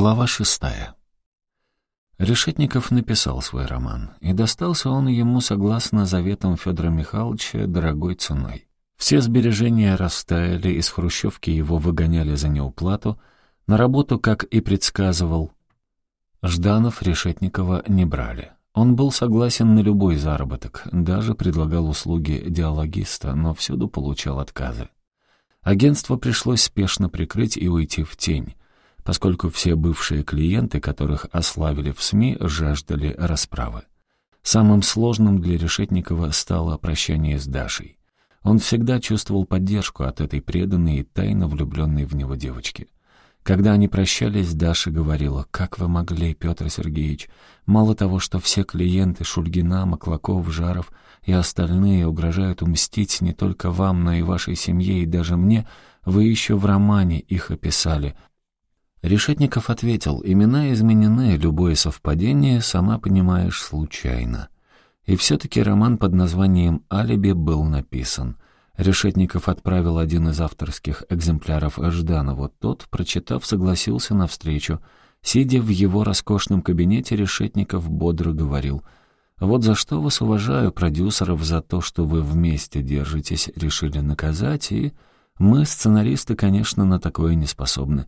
Глава шестая. Решетников написал свой роман, и достался он ему, согласно заветам Федора Михайловича, дорогой ценой. Все сбережения растаяли, из хрущевки его выгоняли за неуплату, на работу, как и предсказывал, Жданов Решетникова не брали. Он был согласен на любой заработок, даже предлагал услуги диалогиста, но всюду получал отказы. Агентство пришлось спешно прикрыть и уйти в тень — поскольку все бывшие клиенты, которых ославили в СМИ, жаждали расправы. Самым сложным для Решетникова стало прощание с Дашей. Он всегда чувствовал поддержку от этой преданной и тайно влюбленной в него девочки. Когда они прощались, Даша говорила, «Как вы могли, Петр Сергеевич? Мало того, что все клиенты Шульгина, Маклаков, Жаров и остальные угрожают умстить не только вам, но и вашей семье, и даже мне, вы еще в романе их описали, Решетников ответил, имена изменены, любое совпадение, сама понимаешь, случайно. И все-таки роман под названием «Алиби» был написан. Решетников отправил один из авторских экземпляров Жданову. Тот, прочитав, согласился на встречу. Сидя в его роскошном кабинете, Решетников бодро говорил «Вот за что вас уважаю, продюсеров, за то, что вы вместе держитесь, решили наказать, и мы, сценаристы, конечно, на такое не способны».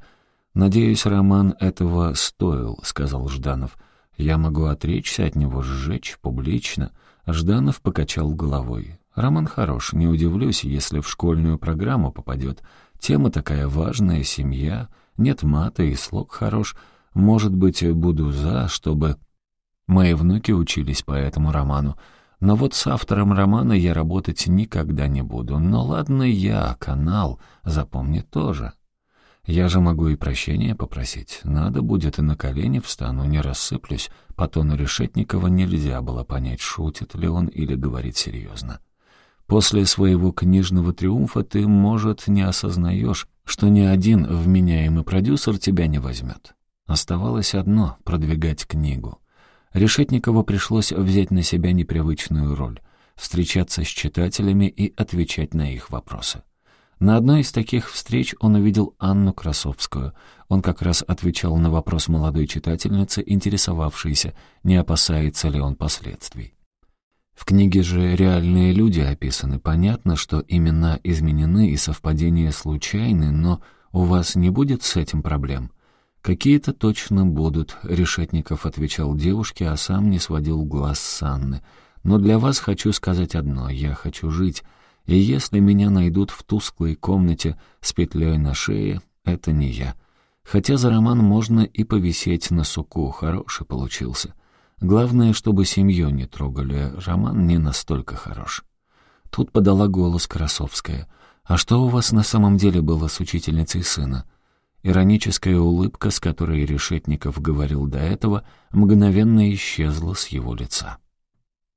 «Надеюсь, роман этого стоил», — сказал Жданов. «Я могу отречься от него, сжечь публично». Жданов покачал головой. «Роман хорош, не удивлюсь, если в школьную программу попадет. Тема такая важная, семья, нет мата и слог хорош. Может быть, буду за, чтобы мои внуки учились по этому роману. Но вот с автором романа я работать никогда не буду. Но ладно я, канал, запомни тоже». Я же могу и прощения попросить. Надо будет, и на колени встану, не рассыплюсь. По тону Решетникова нельзя было понять, шутит ли он или говорит серьезно. После своего книжного триумфа ты, может, не осознаешь, что ни один вменяемый продюсер тебя не возьмет. Оставалось одно — продвигать книгу. Решетникову пришлось взять на себя непривычную роль — встречаться с читателями и отвечать на их вопросы. На одной из таких встреч он увидел Анну Красовскую. Он как раз отвечал на вопрос молодой читательницы, интересовавшейся, не опасается ли он последствий. В книге же реальные люди описаны. Понятно, что имена изменены и совпадения случайны, но у вас не будет с этим проблем? Какие-то точно будут, Решетников отвечал девушке, а сам не сводил глаз с Анны. Но для вас хочу сказать одно, я хочу жить, и если меня найдут в тусклой комнате с петлей на шее, это не я. Хотя за роман можно и повисеть на суку, хороший получился. Главное, чтобы семью не трогали, роман не настолько хорош. Тут подала голос Красовская. «А что у вас на самом деле было с учительницей сына?» Ироническая улыбка, с которой Решетников говорил до этого, мгновенно исчезла с его лица.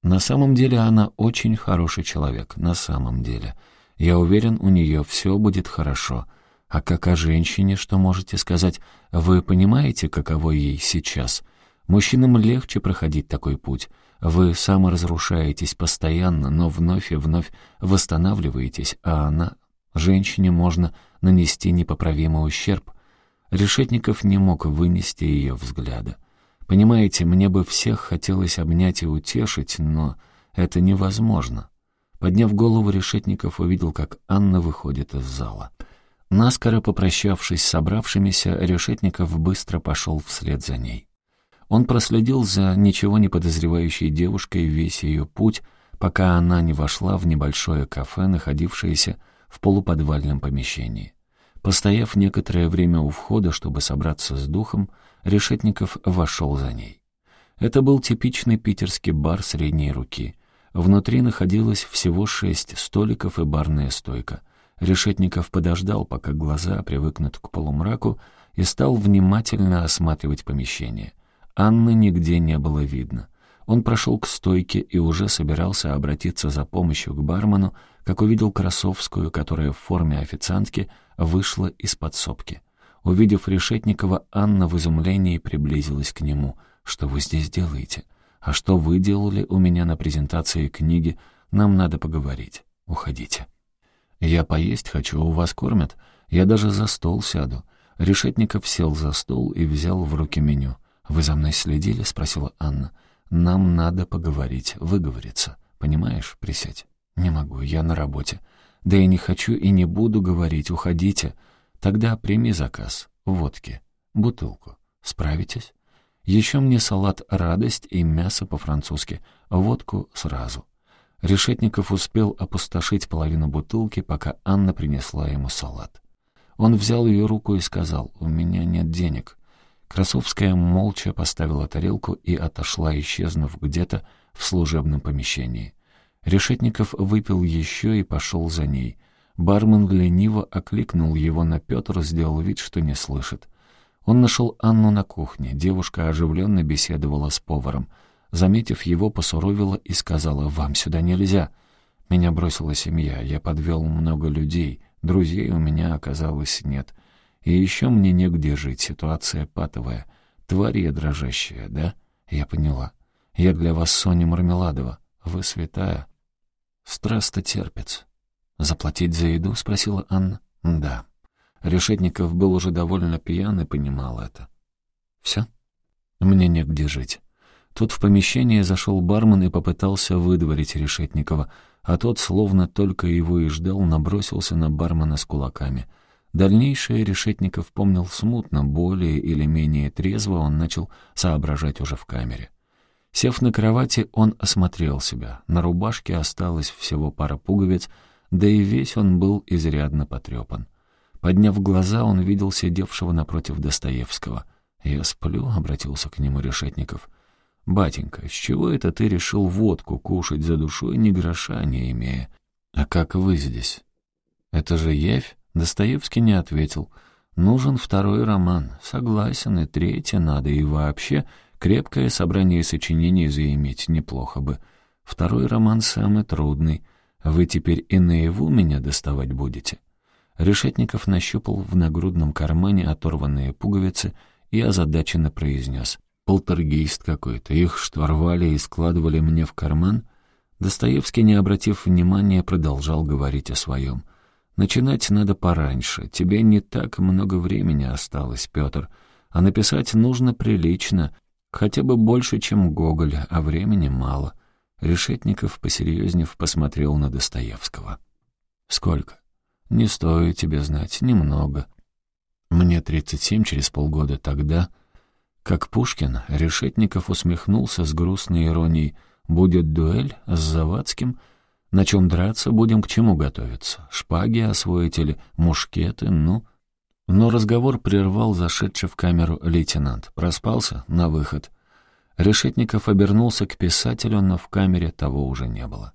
На самом деле она очень хороший человек, на самом деле. Я уверен, у нее все будет хорошо. А как о женщине, что можете сказать? Вы понимаете, каково ей сейчас? Мужчинам легче проходить такой путь. Вы саморазрушаетесь постоянно, но вновь и вновь восстанавливаетесь, а она... Женщине можно нанести непоправимый ущерб. Решетников не мог вынести ее взгляда. Понимаете, мне бы всех хотелось обнять и утешить, но это невозможно. Подняв голову, Решетников увидел, как Анна выходит из зала. Наскоро попрощавшись с собравшимися, Решетников быстро пошел вслед за ней. Он проследил за ничего не подозревающей девушкой весь ее путь, пока она не вошла в небольшое кафе, находившееся в полуподвальном помещении. Постояв некоторое время у входа, чтобы собраться с духом, Решетников вошел за ней. Это был типичный питерский бар средней руки. Внутри находилось всего шесть столиков и барная стойка. Решетников подождал, пока глаза привыкнут к полумраку, и стал внимательно осматривать помещение. Анны нигде не было видно. Он прошел к стойке и уже собирался обратиться за помощью к бармену, как увидел Красовскую, которая в форме официантки вышла из подсобки. Увидев Решетникова, Анна в изумлении приблизилась к нему. «Что вы здесь делаете? А что вы делали у меня на презентации книги? Нам надо поговорить. Уходите». «Я поесть хочу, у вас кормят. Я даже за стол сяду. Решетников сел за стол и взял в руки меню. «Вы за мной следили?» — спросила Анна. «Нам надо поговорить, выговориться. Понимаешь? Присядь». «Не могу, я на работе. Да и не хочу и не буду говорить, уходите. Тогда прими заказ. Водки. Бутылку. Справитесь?» Еще мне салат «Радость» и мясо по-французски. Водку сразу. Решетников успел опустошить половину бутылки, пока Анна принесла ему салат. Он взял ее руку и сказал, «У меня нет денег». Красовская молча поставила тарелку и отошла, исчезнув где-то в служебном помещении. Решетников выпил еще и пошел за ней. Бармен лениво окликнул его, на Петр сделал вид, что не слышит. Он нашел Анну на кухне. Девушка оживленно беседовала с поваром. Заметив его, посуровила и сказала, «Вам сюда нельзя». Меня бросила семья, я подвел много людей, друзей у меня оказалось нет. И еще мне негде жить, ситуация патовая. Тварь я дрожащая, да? Я поняла. Я для вас Соня Мармеладова. Вы святая. Страстотерпец. «Заплатить за еду?» — спросила Анна. «Да». Решетников был уже довольно пьян и понимал это. «Все? Мне негде жить». Тут в помещение зашел бармен и попытался выдворить Решетникова, а тот, словно только его и ждал, набросился на бармена с кулаками. Дальнейшее Решетников помнил смутно, более или менее трезво он начал соображать уже в камере. Сев на кровати, он осмотрел себя. На рубашке осталось всего пара пуговиц, да и весь он был изрядно потрепан. Подняв глаза, он видел сидевшего напротив Достоевского. «Я сплю», — обратился к нему Решетников. «Батенька, с чего это ты решил водку кушать за душой, ни гроша не имея? А как вы здесь?» «Это же явь?» — Достоевский не ответил. «Нужен второй роман. Согласен, и третий надо, и вообще крепкое собрание сочинений заиметь неплохо бы. Второй роман самый трудный. Вы теперь и наяву меня доставать будете?» Решетников нащупал в нагрудном кармане оторванные пуговицы и озадаченно произнес. «Полтергейст какой-то. Их что, рвали и складывали мне в карман?» Достоевский, не обратив внимания, продолжал говорить о своем. «Начинать надо пораньше. Тебе не так много времени осталось, Петр. А написать нужно прилично. Хотя бы больше, чем Гоголь, а времени мало». Решетников, посерьезнев, посмотрел на Достоевского. «Сколько?» «Не стоит тебе знать, немного. Мне тридцать семь через полгода тогда...» Как Пушкин, Решетников усмехнулся с грустной иронией. «Будет дуэль с Завадским? На чем драться будем, к чему готовиться? Шпаги освоить или мушкеты? Ну...» Но разговор прервал зашедший в камеру лейтенант. Проспался на выход. Решетников обернулся к писателю, но в камере того уже не было.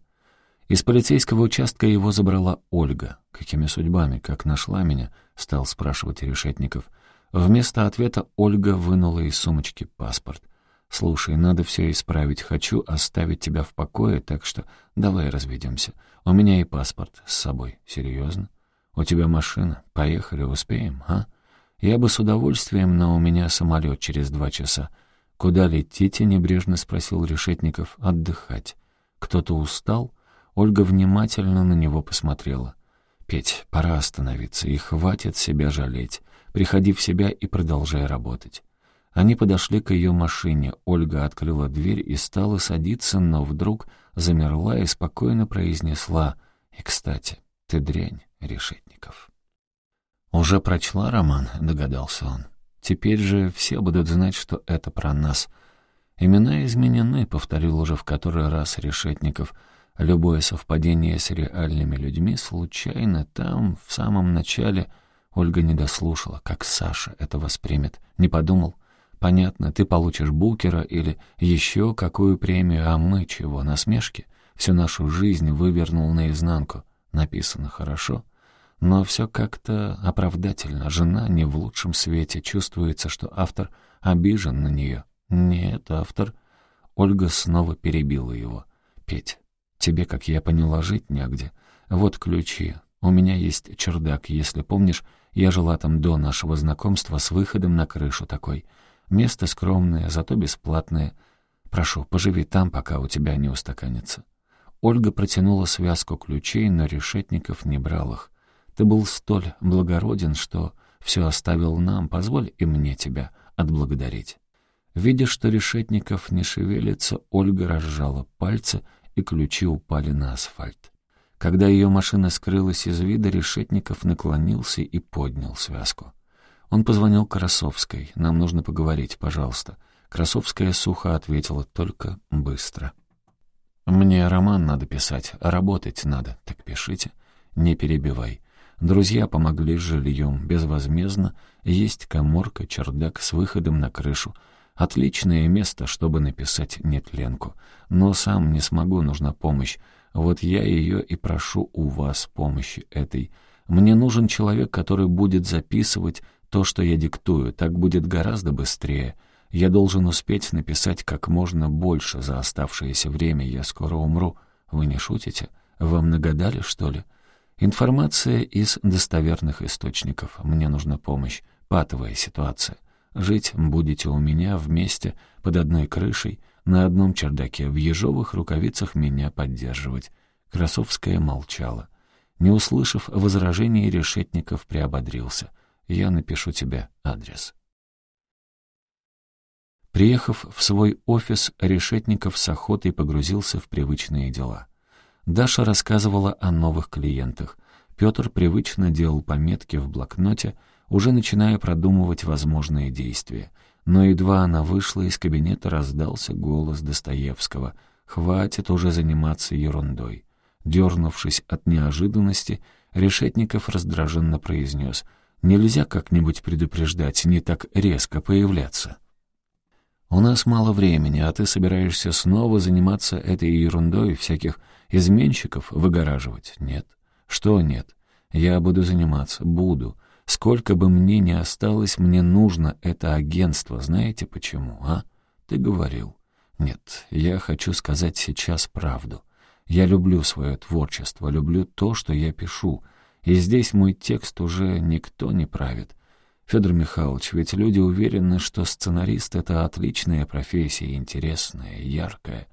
Из полицейского участка его забрала Ольга. «Какими судьбами? Как нашла меня?» — стал спрашивать Решетников. Вместо ответа Ольга вынула из сумочки паспорт. «Слушай, надо все исправить. Хочу оставить тебя в покое, так что давай разведемся. У меня и паспорт с собой. Серьезно? У тебя машина. Поехали, успеем, а? Я бы с удовольствием, но у меня самолет через два часа. Куда летите?» — небрежно спросил Решетников. «Отдыхать. Кто-то устал?» Ольга внимательно на него посмотрела. «Петь, пора остановиться, и хватит себя жалеть. Приходи в себя и продолжай работать». Они подошли к ее машине. Ольга открыла дверь и стала садиться, но вдруг замерла и спокойно произнесла «И, кстати, ты дрянь, Решетников». «Уже прочла роман?» — догадался он. «Теперь же все будут знать, что это про нас». «Имена изменены», — повторил уже в который раз Решетников — Любое совпадение с реальными людьми случайно там, в самом начале, Ольга не дослушала, как Саша это воспримет. Не подумал. Понятно, ты получишь Букера или еще какую премию, а мы чего, насмешки? Всю нашу жизнь вывернул наизнанку. Написано хорошо. Но все как-то оправдательно. Жена не в лучшем свете. Чувствуется, что автор обижен на нее. Нет, автор... Ольга снова перебила его. «Петь, Тебе, как я поняла, жить негде. Вот ключи. У меня есть чердак, если помнишь, я жила там до нашего знакомства с выходом на крышу такой. Место скромное, зато бесплатное. Прошу, поживи там, пока у тебя не устаканится». Ольга протянула связку ключей, но Решетников не брал их. Ты был столь благороден, что все оставил нам, позволь и мне тебя отблагодарить». Видя, что Решетников не шевелится, Ольга разжала пальцы, и ключи упали на асфальт. Когда ее машина скрылась из вида, Решетников наклонился и поднял связку. Он позвонил Красовской. «Нам нужно поговорить, пожалуйста». Красовская сухо ответила, только быстро. «Мне роман надо писать, работать надо. Так пишите. Не перебивай. Друзья помогли с жильем, безвозмездно. Есть коморка, чердак с выходом на крышу. Отличное место, чтобы написать нетленку. Но сам не смогу, нужна помощь. Вот я ее и прошу у вас помощи этой. Мне нужен человек, который будет записывать то, что я диктую. Так будет гораздо быстрее. Я должен успеть написать как можно больше за оставшееся время. Я скоро умру. Вы не шутите? Вам нагадали, что ли?» Информация из достоверных источников. Мне нужна помощь. Патовая ситуация. Жить будете у меня вместе, под одной крышей, на одном чердаке, в ежовых рукавицах меня поддерживать. Красовская молчала. Не услышав возражений, Решетников приободрился. «Я напишу тебе адрес». Приехав в свой офис, Решетников с охотой погрузился в привычные дела. Даша рассказывала о новых клиентах. Петр привычно делал пометки в блокноте, уже начиная продумывать возможные действия. Но едва она вышла из кабинета, раздался голос Достоевского. «Хватит уже заниматься ерундой». Дернувшись от неожиданности, Решетников раздраженно произнес «Нельзя как-нибудь предупреждать, не так резко появляться». «У нас мало времени, а ты собираешься снова заниматься этой ерундой, всяких изменщиков выгораживать? Нет. Что нет? Я буду заниматься, буду. Сколько бы мне ни осталось, мне нужно это агентство. Знаете почему, а? Ты говорил. Нет, я хочу сказать сейчас правду. Я люблю свое творчество, люблю то, что я пишу. И здесь мой текст уже никто не правит. Федор Михайлович, ведь люди уверены, что сценарист — это отличная профессия, интересная, яркая.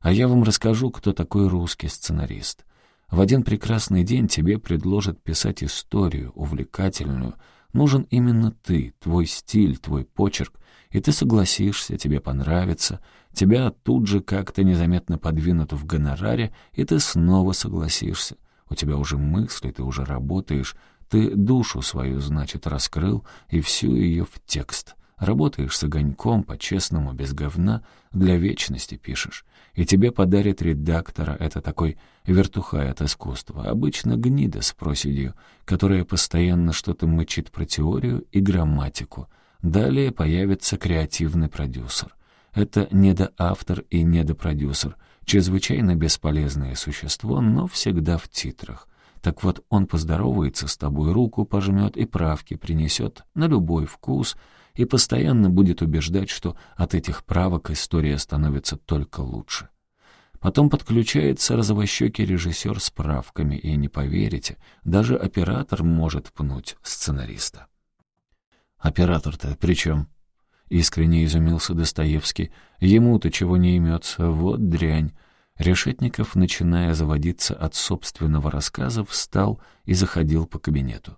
А я вам расскажу, кто такой русский сценарист. В один прекрасный день тебе предложат писать историю, увлекательную. Нужен именно ты, твой стиль, твой почерк, и ты согласишься, тебе понравится, тебя тут же как-то незаметно подвинут в гонораре, и ты снова согласишься. У тебя уже мысли, ты уже работаешь, ты душу свою, значит, раскрыл и всю ее в текст. Работаешь с огоньком, по-честному, без говна, для вечности пишешь. И тебе подарит редактора, это такой вертухай от искусства, обычно гнида с проседью, которая постоянно что-то мычит про теорию и грамматику. Далее появится креативный продюсер. Это недоавтор и недопродюсер, чрезвычайно бесполезное существо, но всегда в титрах. Так вот, он поздоровается с тобой, руку пожмет и правки принесет на любой вкус — и постоянно будет убеждать, что от этих правок история становится только лучше. Потом подключается розовощекий режиссер с правками, и не поверите, даже оператор может пнуть сценариста. «Оператор-то при чем?» — искренне изумился Достоевский. «Ему-то чего не имется, вот дрянь». Решетников, начиная заводиться от собственного рассказа, встал и заходил по кабинету.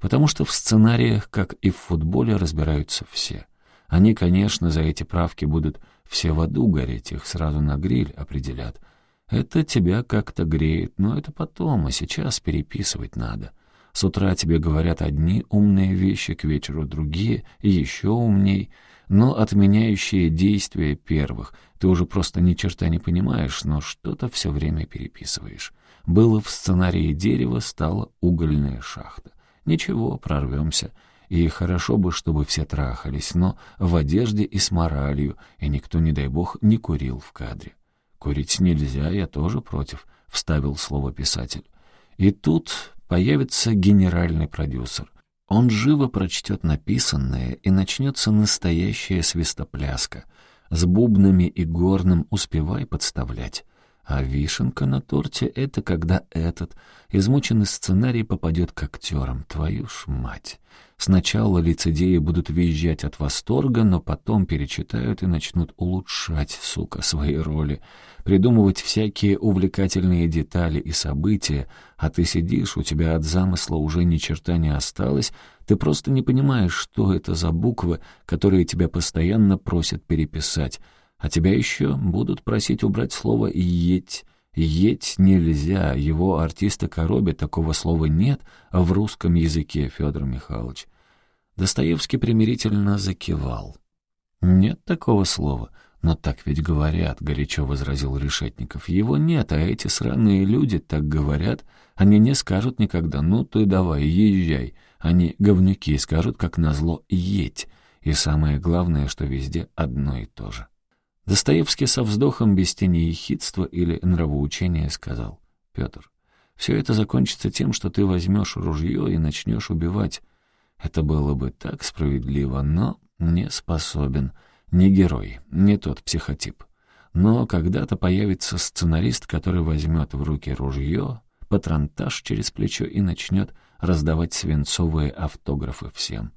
Потому что в сценариях, как и в футболе, разбираются все. Они, конечно, за эти правки будут все в аду гореть, их сразу на гриль определят. Это тебя как-то греет, но это потом, а сейчас переписывать надо. С утра тебе говорят одни умные вещи, к вечеру другие, еще умней, но отменяющие действия первых. Ты уже просто ни черта не понимаешь, но что-то все время переписываешь. Было в сценарии дерево, стала угольная шахта. Ничего, прорвемся. И хорошо бы, чтобы все трахались, но в одежде и с моралью, и никто, не дай бог, не курил в кадре. «Курить нельзя, я тоже против», — вставил слово писатель. И тут появится генеральный продюсер. Он живо прочтет написанное, и начнется настоящая свистопляска. С бубнами и горным успевай подставлять. А вишенка на торте — это когда этот измученный сценарий попадет к актерам. Твою ж мать! Сначала лицедеи будут визжать от восторга, но потом перечитают и начнут улучшать, сука, свои роли, придумывать всякие увлекательные детали и события, а ты сидишь, у тебя от замысла уже ни черта не осталось, ты просто не понимаешь, что это за буквы, которые тебя постоянно просят переписать, а тебя еще будут просить убрать слово «еть», Еть нельзя, его артиста коробит, такого слова нет в русском языке, Федор Михайлович. Достоевский примирительно закивал. «Нет такого слова. Но так ведь говорят», — горячо возразил Решетников. «Его нет, а эти сраные люди так говорят. Они не скажут никогда, ну ты давай, езжай. Они говнюки скажут, как назло, едь. И самое главное, что везде одно и то же». Достоевский со вздохом без тени ехидства или нравоучения сказал, «Петр, все это закончится тем, что ты возьмешь ружье и начнешь убивать. Это было бы так справедливо, но не способен. Не герой, не тот психотип. Но когда-то появится сценарист, который возьмет в руки ружье, патронтаж через плечо и начнет раздавать свинцовые автографы всем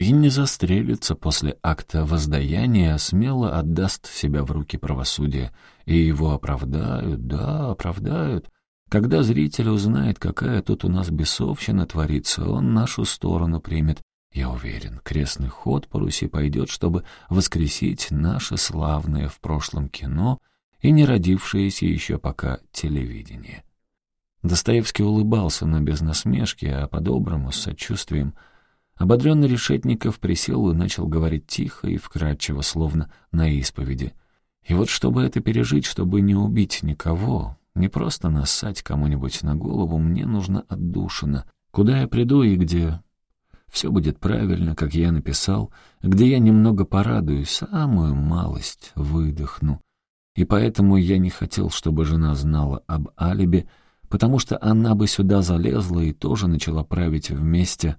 и не застрелится после акта воздаяния, смело отдаст себя в руки правосудия, и его оправдают, да, оправдают. Когда зритель узнает, какая тут у нас бесовщина творится, он нашу сторону примет. Я уверен, крестный ход по Руси пойдет, чтобы воскресить наше славное в прошлом кино и не родившееся еще пока телевидение. Достоевский улыбался, но без насмешки, а по-доброму, с сочувствием — Ободренный Решетников присел и начал говорить тихо и вкрадчиво, словно на исповеди. И вот чтобы это пережить, чтобы не убить никого, не просто нассать кому-нибудь на голову, мне нужно отдушина. Куда я приду и где все будет правильно, как я написал, где я немного порадуюсь, самую малость выдохну. И поэтому я не хотел, чтобы жена знала об алиби, потому что она бы сюда залезла и тоже начала править вместе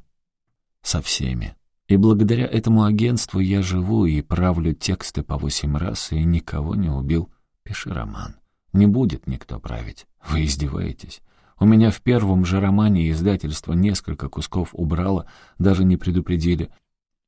со всеми. И благодаря этому агентству я живу и правлю тексты по восемь раз и никого не убил. Пиши роман. Не будет никто править. Вы издеваетесь. У меня в первом же романе издательство несколько кусков убрало, даже не предупредили.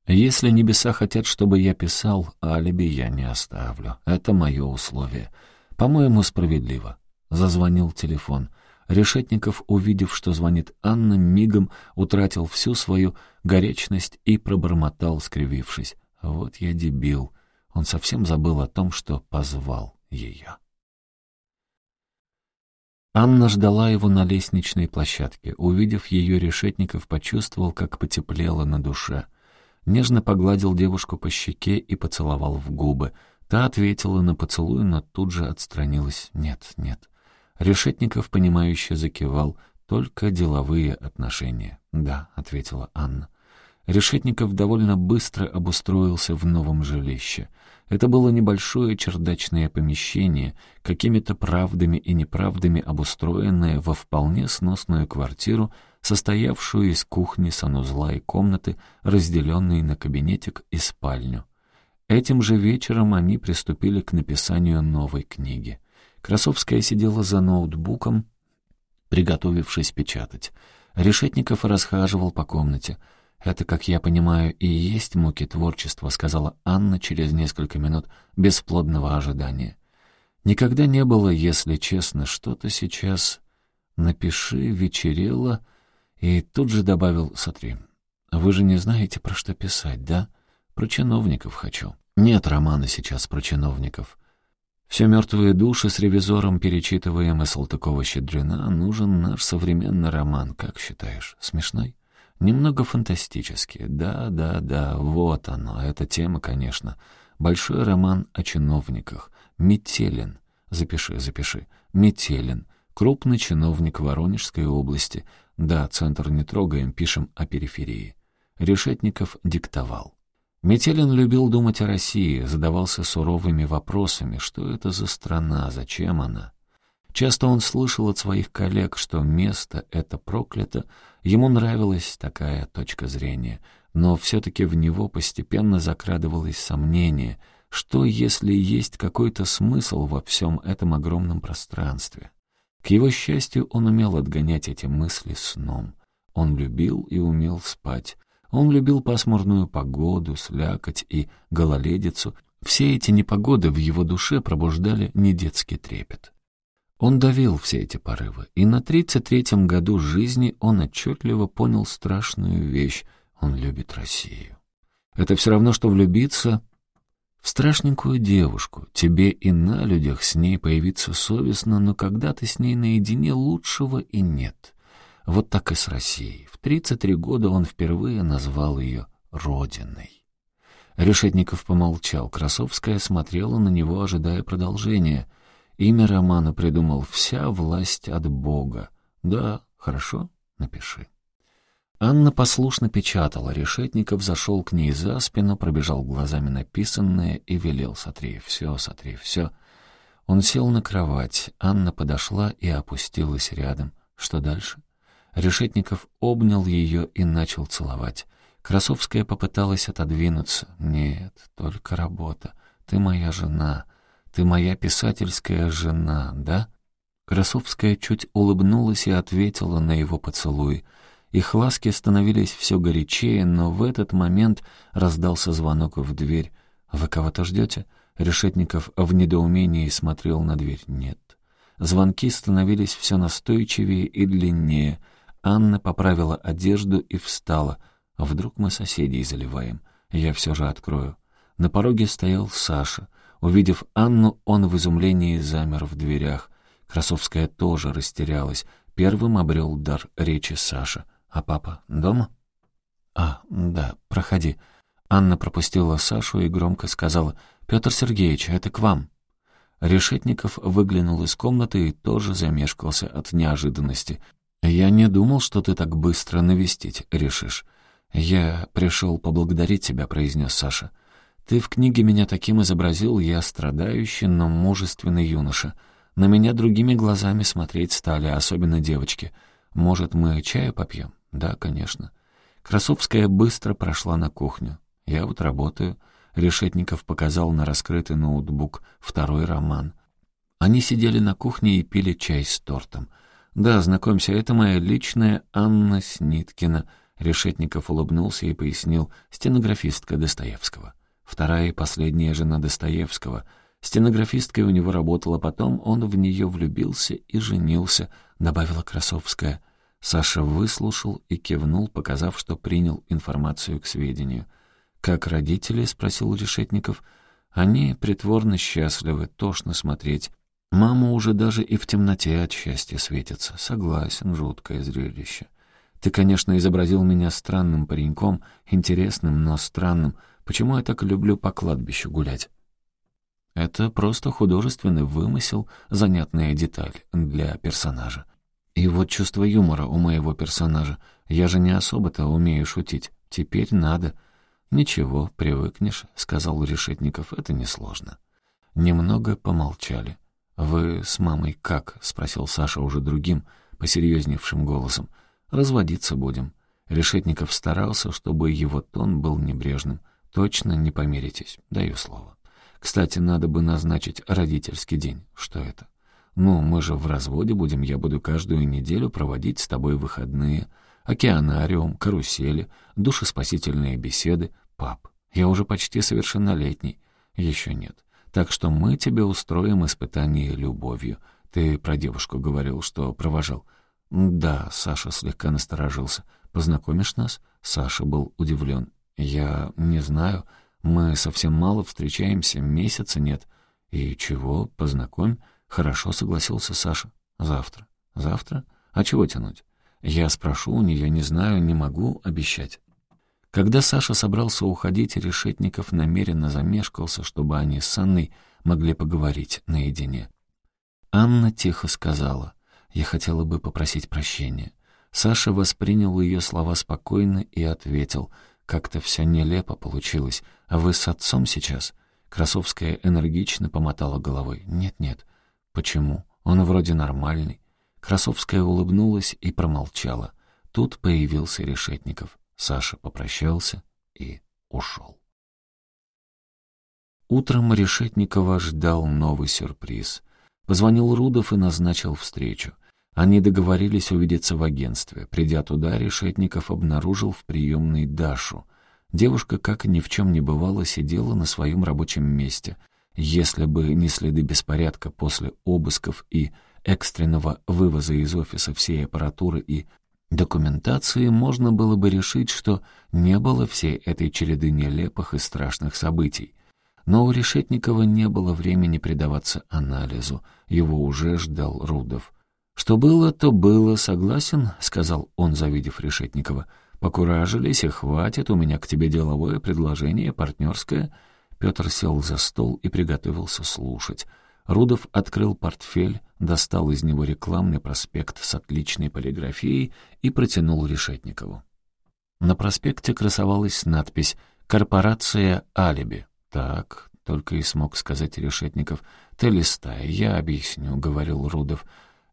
Если небеса хотят, чтобы я писал, алиби я не оставлю. Это мое условие. По-моему, справедливо. Зазвонил телефон. Решетников, увидев, что звонит Анна, мигом утратил всю свою горячность и пробормотал, скривившись. «Вот я дебил. Он совсем забыл о том, что позвал ее». Анна ждала его на лестничной площадке. Увидев ее, Решетников почувствовал, как потеплело на душе. Нежно погладил девушку по щеке и поцеловал в губы. Та ответила на поцелуй, но тут же отстранилась. «Нет, нет, Решетников, понимающе закивал. «Только деловые отношения». «Да», — ответила Анна. Решетников довольно быстро обустроился в новом жилище. Это было небольшое чердачное помещение, какими-то правдами и неправдами обустроенное во вполне сносную квартиру, состоявшую из кухни, санузла и комнаты, разделенные на кабинетик и спальню. Этим же вечером они приступили к написанию новой книги. Красовская сидела за ноутбуком, приготовившись печатать. Решетников расхаживал по комнате. «Это, как я понимаю, и есть муки творчества», — сказала Анна через несколько минут бесплодного ожидания. «Никогда не было, если честно, что-то сейчас. Напиши, вечерело». И тут же добавил, смотри, «Вы же не знаете, про что писать, да? Про чиновников хочу». «Нет романа сейчас про чиновников». Все мертвые души с ревизором перечитываем и Салтыкова-Щедрина. Нужен наш современный роман, как считаешь? Смешной? Немного фантастический. Да, да, да, вот оно. Эта тема, конечно. Большой роман о чиновниках. Метелин. Запиши, запиши. Метелин. Крупный чиновник Воронежской области. Да, центр не трогаем, пишем о периферии. Решетников диктовал. Метелин любил думать о России, задавался суровыми вопросами, что это за страна, зачем она. Часто он слышал от своих коллег, что место это проклято, ему нравилась такая точка зрения, но все-таки в него постепенно закрадывалось сомнение, Что, если есть какой-то смысл во всем этом огромном пространстве? К его счастью, он умел отгонять эти мысли сном. Он любил и умел спать. Он любил пасмурную погоду, слякоть и гололедицу. Все эти непогоды в его душе пробуждали недетский трепет. Он давил все эти порывы, и на тридцать третьем году жизни он отчетливо понял страшную вещь — он любит Россию. Это все равно, что влюбиться в страшненькую девушку. Тебе и на людях с ней появиться совестно, но когда ты с ней наедине, лучшего и нет. Вот так и с Россией. В 33 года он впервые назвал ее «родиной». Решетников помолчал. Красовская смотрела на него, ожидая продолжения. Имя романа придумал «Вся власть от Бога». Да, хорошо, напиши. Анна послушно печатала, Решетников зашел к ней за спину, пробежал глазами написанное и велел «Сотри все, сотри все». Он сел на кровать, Анна подошла и опустилась рядом. Что дальше? Решетников обнял ее и начал целовать. Красовская попыталась отодвинуться. «Нет, только работа. Ты моя жена. Ты моя писательская жена, да?» Красовская чуть улыбнулась и ответила на его поцелуй. Их ласки становились все горячее, но в этот момент раздался звонок в дверь. «Вы кого-то ждете?» Решетников в недоумении смотрел на дверь. «Нет». Звонки становились все настойчивее и длиннее. Анна поправила одежду и встала. «Вдруг мы соседей заливаем? Я все же открою». На пороге стоял Саша. Увидев Анну, он в изумлении замер в дверях. Красовская тоже растерялась. Первым обрел дар речи Саша. «А папа дома?» «А, да, проходи». Анна пропустила Сашу и громко сказала, «Петр Сергеевич, это к вам». Решетников выглянул из комнаты и тоже замешкался от неожиданности. «Я не думал, что ты так быстро навестить решишь». «Я пришел поблагодарить тебя», — произнес Саша. Ты в книге меня таким изобразил, я страдающий, но мужественный юноша. На меня другими глазами смотреть стали, особенно девочки. Может, мы чая попьем? Да, конечно. Красовская быстро прошла на кухню. Я вот работаю. Решетников показал на раскрытый ноутбук второй роман. Они сидели на кухне и пили чай с тортом. «Да, знакомься, это моя личная Анна Сниткина», — Решетников улыбнулся и пояснил, стенографистка Достоевского. Вторая и последняя жена Достоевского. Стенографисткой у него работала потом, он в нее влюбился и женился, добавила Красовская. Саша выслушал и кивнул, показав, что принял информацию к сведению. «Как родители?» — спросил Решетников. «Они притворно счастливы, тошно смотреть. Мама уже даже и в темноте от счастья светится. Согласен, жуткое зрелище. Ты, конечно, изобразил меня странным пареньком, интересным, но странным. Почему я так люблю по кладбищу гулять? Это просто художественный вымысел, занятная деталь для персонажа. И вот чувство юмора у моего персонажа. Я же не особо-то умею шутить. Теперь надо. «Ничего, привыкнешь», — сказал Решетников. «Это несложно». Немного помолчали. «Вы с мамой как?» — спросил Саша уже другим, посерьезневшим голосом. «Разводиться будем». Решетников старался, чтобы его тон был небрежным. Точно не помиритесь, даю слово. Кстати, надо бы назначить родительский день. Что это? Ну, мы же в разводе будем, я буду каждую неделю проводить с тобой выходные. Океанариум, карусели, душеспасительные беседы. Пап, я уже почти совершеннолетний. Еще нет. Так что мы тебе устроим испытание любовью. Ты про девушку говорил, что провожал. Да, Саша слегка насторожился. Познакомишь нас? Саша был удивлен. «Я не знаю. Мы совсем мало встречаемся, месяца нет». «И чего? Познакомь». «Хорошо», — согласился Саша. «Завтра». «Завтра? А чего тянуть?» «Я спрошу у нее, не знаю, не могу обещать». Когда Саша собрался уходить, Решетников намеренно замешкался, чтобы они с Анной могли поговорить наедине. Анна тихо сказала, «Я хотела бы попросить прощения». Саша воспринял ее слова спокойно и ответил — как-то все нелепо получилось. А вы с отцом сейчас?» Красовская энергично помотала головой. «Нет-нет. Почему? Он вроде нормальный». Красовская улыбнулась и промолчала. Тут появился Решетников. Саша попрощался и ушел. Утром Решетникова ждал новый сюрприз. Позвонил Рудов и назначил встречу. Они договорились увидеться в агентстве. Придя туда, Решетников обнаружил в приемной Дашу. Девушка, как ни в чем не бывало, сидела на своем рабочем месте. Если бы не следы беспорядка после обысков и экстренного вывоза из офиса всей аппаратуры и документации, можно было бы решить, что не было всей этой череды нелепых и страшных событий. Но у Решетникова не было времени предаваться анализу, его уже ждал Рудов. «Что было, то было, согласен», — сказал он, завидев Решетникова. «Покуражились, и хватит, у меня к тебе деловое предложение, партнерское». Петр сел за стол и приготовился слушать. Рудов открыл портфель, достал из него рекламный проспект с отличной полиграфией и протянул Решетникову. На проспекте красовалась надпись «Корпорация Алиби». «Так», — только и смог сказать Решетников. «Ты листай, я объясню», — говорил Рудов.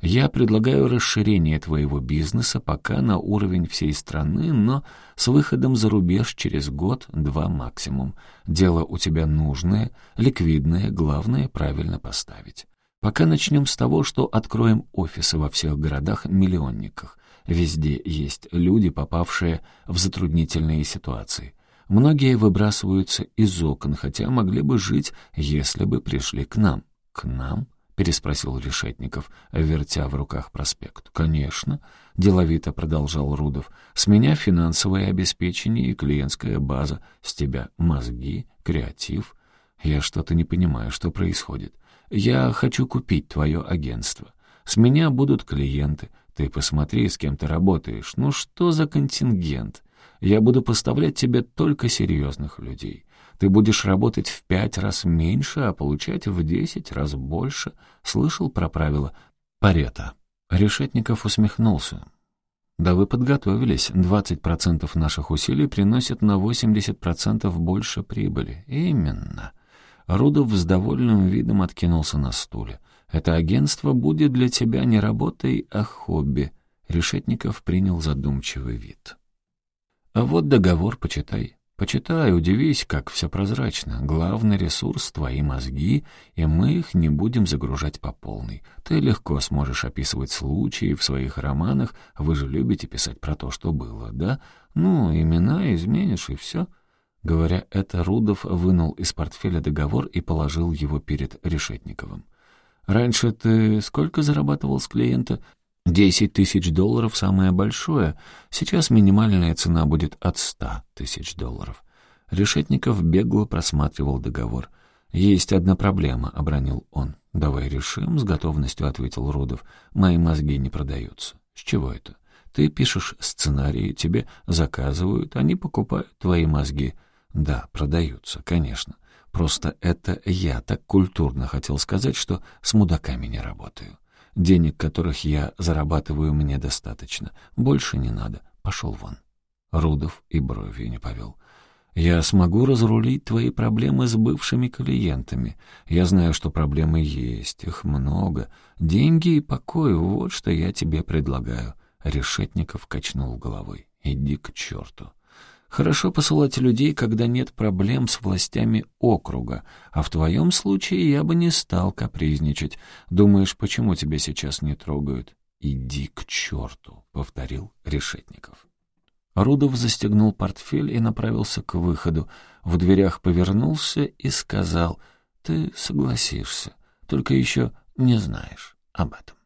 Я предлагаю расширение твоего бизнеса пока на уровень всей страны, но с выходом за рубеж через год-два максимум. Дело у тебя нужное, ликвидное, главное правильно поставить. Пока начнем с того, что откроем офисы во всех городах-миллионниках. Везде есть люди, попавшие в затруднительные ситуации. Многие выбрасываются из окон, хотя могли бы жить, если бы пришли к нам. К нам? Переспросил Решетников, вертя в руках проспект. «Конечно», — деловито продолжал Рудов. «С меня финансовое обеспечение и клиентская база, с тебя мозги, креатив. Я что-то не понимаю, что происходит. Я хочу купить твое агентство. С меня будут клиенты. Ты посмотри, с кем ты работаешь. Ну что за контингент? Я буду поставлять тебе только серьезных людей. Ты будешь работать в пять раз меньше, а получать в десять раз больше. Слышал про правила Парета?» Решетников усмехнулся. «Да вы подготовились. Двадцать процентов наших усилий приносят на восемьдесят процентов больше прибыли. Именно». Рудов с довольным видом откинулся на стуле. «Это агентство будет для тебя не работой, а хобби». Решетников принял задумчивый вид. «А вот договор, почитай. Почитай, удивись, как все прозрачно. Главный ресурс — твои мозги, и мы их не будем загружать по полной. Ты легко сможешь описывать случаи в своих романах, вы же любите писать про то, что было, да? Ну, имена изменишь, и все. Говоря это, Рудов вынул из портфеля договор и положил его перед Решетниковым. «Раньше ты сколько зарабатывал с клиента?» Десять тысяч долларов — самое большое. Сейчас минимальная цена будет от ста тысяч долларов. Решетников бегло просматривал договор. «Есть одна проблема», — обронил он. «Давай решим», — с готовностью ответил Рудов. «Мои мозги не продаются». «С чего это?» «Ты пишешь сценарии, тебе заказывают, они покупают твои мозги». «Да, продаются, конечно. Просто это я так культурно хотел сказать, что с мудаками не работаю». Денег, которых я зарабатываю, мне достаточно. Больше не надо. Пошел вон». Рудов и бровью не повел. «Я смогу разрулить твои проблемы с бывшими клиентами. Я знаю, что проблемы есть, их много. Деньги и покой — вот что я тебе предлагаю». Решетников качнул головой. «Иди к черту». Хорошо посылать людей, когда нет проблем с властями округа, а в твоем случае я бы не стал капризничать. Думаешь, почему тебя сейчас не трогают? «Иди к черту», — повторил Решетников. Рудов застегнул портфель и направился к выходу. В дверях повернулся и сказал, «Ты согласишься, только еще не знаешь об этом».